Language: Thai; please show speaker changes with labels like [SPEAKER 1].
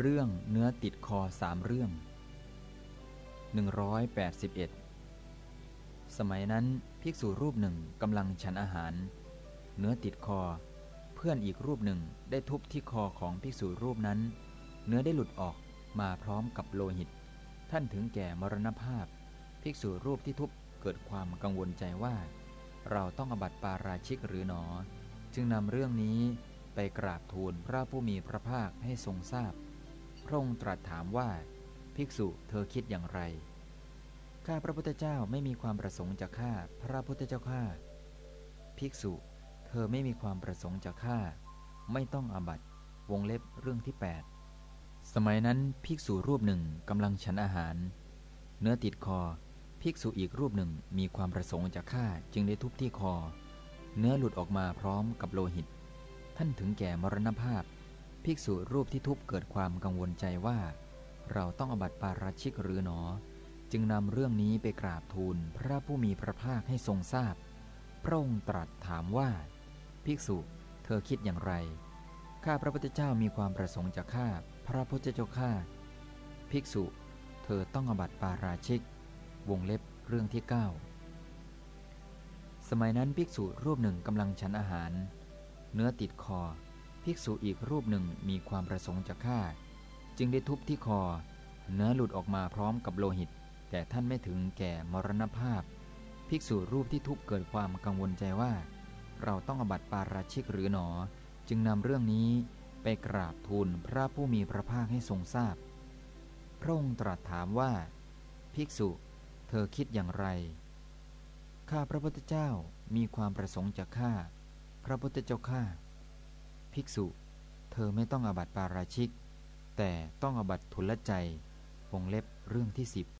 [SPEAKER 1] เรื่องเนื้อติดคอสามเรื่อง 181 สมัยนั้นภิกษุรูปหนึ่งกำลังฉันอาหาร เนื้อติดคอ เพื่อนอีกรูปหนึ่งได้ทุบที่คอของภิกษุรูปนั้น เนื้อได้หลุดออกมาพร้อมกับโลหิต ท่านถึงแก่มรณภาพ ภิกษุรูปที่ทุบเกิดความกังวลใจว่า เราต้องอบัติปาราชิกหรือหนอ จึงนำเรื่องนี้ไปกราบทูลพระผู้มีพระภาคให้ทรงทราบพ พระองค์ตรัสถามว่า ภิกษุเธอคิดอย่างไร ข้าพระพุทธเจ้าไม่มีความประสงค์จะฆ่าพระพุทธเจ้าข้าภิกษุ เธอไม่มีความประสงค์จะฆ่า ไม่ต้องอาบัตวงเล็บเรื่องที่ 8 สมัยนั้นภิกษุรูปหนึ่งกำลังฉันอาหาร เนื้อติดคอ ภิกษุอีกรูปหนึ่งมีความประสงค์จะฆ่าจึงได้ทุบที่คอ เนื้อหลุดออกมาพร้อมกับโลหิต ท่านถึงแก่มรณภาพ ภิกษุรูปที่ทุบเกิดความกังวลใจว่า เราต้องอบัติปาราชิกหรือหนอ จึงนำเรื่องนี้ไปกราบทูลพระผู้มีพระภาคให้ทรงทราบพระองค์ตรัสถามว่า ภิกษุเธอคิดอย่างไร ข้าพระพุทธเจ้ามีความประสงค์จะฆ่าพระพุทธเจ้าข้าภิกษุ เธอต้องอบัติปาราชิก วงเล็บเรื่องที่ 9 สมัยนั้นภิกษุรูปหนึ่งกำลังฉันอาหาร เนื้อติดคอ ภิกษุอีกรูปหนึ่งมีความประสงค์จะฆ่า จึงได้ทุบที่คอ เนื้อหลุดออกมาพร้อมกับโลหิต แต่ท่านไม่ถึงแก่มรณภาพ ภิกษุรูปที่ทุบเกิดความกังวลใจว่า เราต้องอบัติปาราชิกหรือหนอ จึงนำเรื่องนี้ไปกราบทูลพระผู้มีพระภาคให้ทรงทราบพระองค์ตรัสถามว่า ภิกษุ เธอคิดอย่างไรข้าพระพุทธเจ้ามีความประสงค์จะฆ่า พระพุทธเจ้าข้า ภิกษุ เธอไม่ต้องอบัติปาราชิก แต่ต้องอบัติทุลใจวงเล็บเรื่องที่สิบ